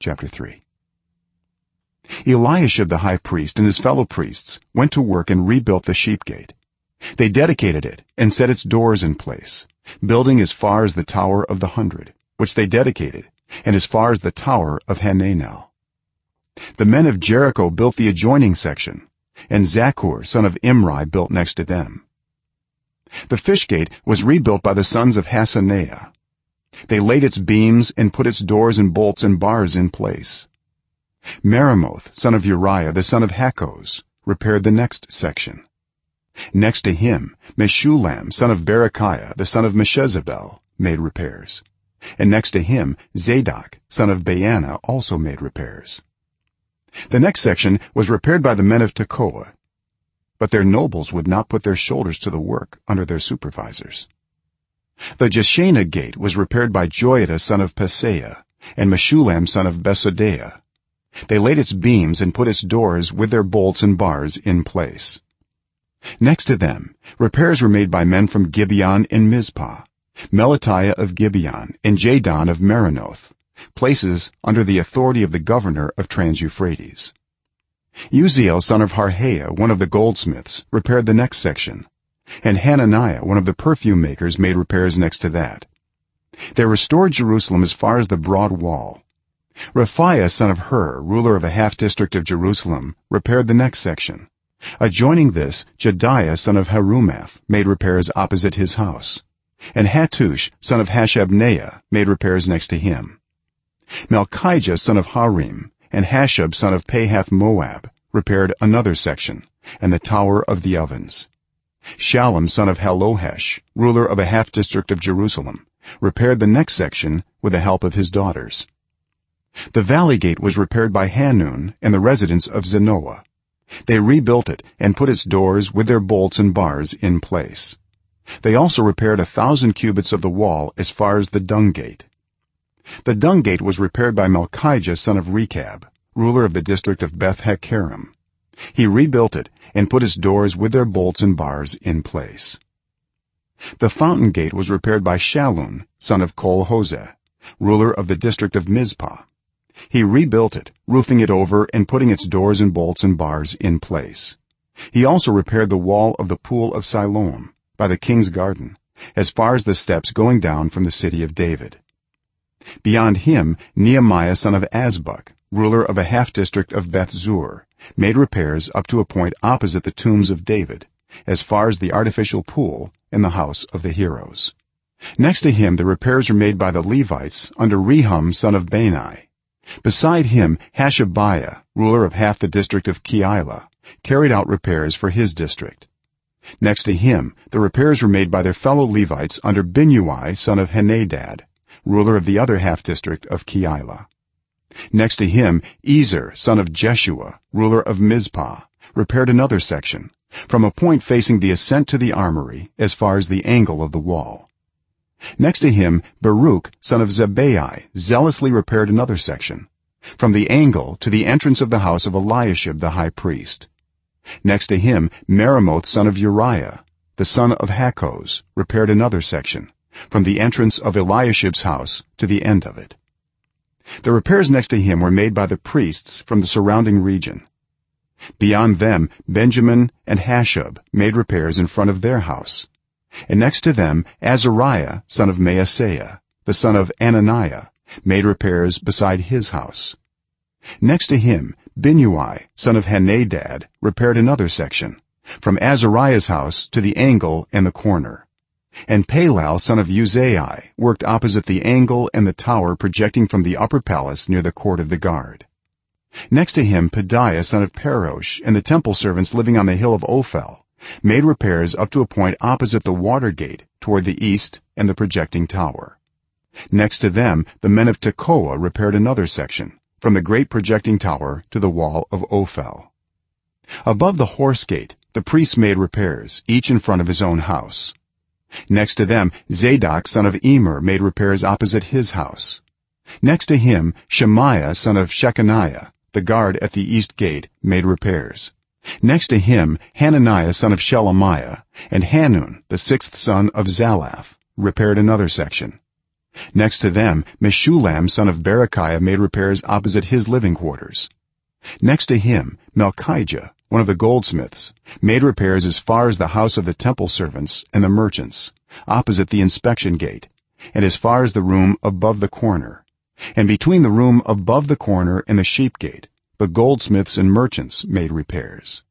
chapter 3 eliashib the high priest and his fellow priests went to work and rebuilt the sheep gate. They dedicated it and set its doors in place building as far as the tower of the 100 which they dedicated and as far as the tower of hananel. The men of jericho built the adjoining section and zakkur son of imri built next to them. The fish gate was rebuilt by the sons of hassenaah they laid its beams and put its doors and bolts and bars in place. Meremoth son of uriah the son of hakkoz repaired the next section. Next to him meshullam son of berechiah the son of meshezabel made repairs. And next to him zadok son of baana also made repairs. The next section was repaired by the men of tekoa. But their nobles would not put their shoulders to the work under their supervisors the jeshanah gate was repaired by joiada son of paseah and meshullam son of besodeiah they laid its beams and put its doors with their bolts and bars in place. Next to them repairs were made by men from gibeon and mizpah melatiah of gibeon and jadon of meronoth places under the authority of the governor of trans-euphrates uzziel son of harhaiah one of the goldsmiths repaired the next section and hananiah one of the perfume makers made repairs next to that. They restored jerusalem as far as the broad wall. Rephaiah son of hur ruler of a half district of jerusalem repaired the next section. Adjoining this jedaiah son of harumaph made repairs opposite his house. And hattush son of hashabneiah made repairs next to him. Malchijah son of harim and hashub son of pahath moab repaired another section and the tower of the ovens shallum son of hallohesh ruler of a half district of jerusalem repaired the next section with the help of his daughters. The valley gate was repaired by hanun and the residents of zanoah they rebuilt it and put its doors with their bolts and bars in place. They also repaired a 1000 cubits of the wall as far as the dung gate. The dung gate was repaired by malchijah son of rechab ruler of the district of beth he rebuilt it and put its doors with their bolts and bars in place. The fountain gate was repaired by shallun son of kol-hozeh ruler of the district of mizpah. He rebuilt it roofing it over and putting its doors and bolts and bars in place. He also repaired the wall of the pool of siloam by the king's garden as far as the steps going down from the city of david. Beyond him nehemiah son of azbuk ruler of a half district of beth zur made repairs up to a point opposite the tombs of david as far as the artificial pool in the house of the heroes. Next to him the repairs were made by the levites under rehum son of bani. Beside him hashabiah ruler of half the district of keilah carried out repairs for his district. Next to him the repairs were made by their fellow levites under binnui son of henadad ruler of the other half district of keilah next to him ezer son of jeshua ruler of mizpah repaired another section from a point facing the ascent to the armory as far as the angle of the wall. Next to him baruch son of zebai zealously repaired another section from the angle to the entrance of the house of eliashib the high priest. Next to him meremoth son of uriah the son of hakkoz repaired another section from the entrance of eliashib's house to the end of it the repairs next to him were made by the priests from the surrounding region. Beyond them benjamin and hashub made repairs in front of their house. And next to them azariah son of maaseiah the son of ananiah made repairs beside his house. Next to him binnui son of henadad repaired another section from azariah's house to the angle and the corner and palal son of uzai worked opposite the angle and the tower projecting from the upper palace near the court of the guard. Next to him pedaiah son of Parosh and the temple servants living on the hill of ophel made repairs up to a point opposite the water gate toward the east and the projecting tower. Next to them the men of tekoa repaired another section from the great projecting tower to the wall of ophel. Above the horse gate the priests made repairs each in front of his own house next to them zadok son of immer made repairs opposite his house. Next to him shemaiah son of shechaniah the guard at the east gate made repairs. Next to him hananiah son of shelemiah and hanun the sixth son of zalaph repaired another section. Next to them meshullam son of berechiah made repairs opposite his living quarters. Next to him malchijah one of the goldsmiths made repairs as far as the house of the temple servants and the merchants opposite the inspection gate and as far as the room above the corner. And between the room above the corner and the sheep gate the goldsmiths and merchants made repairs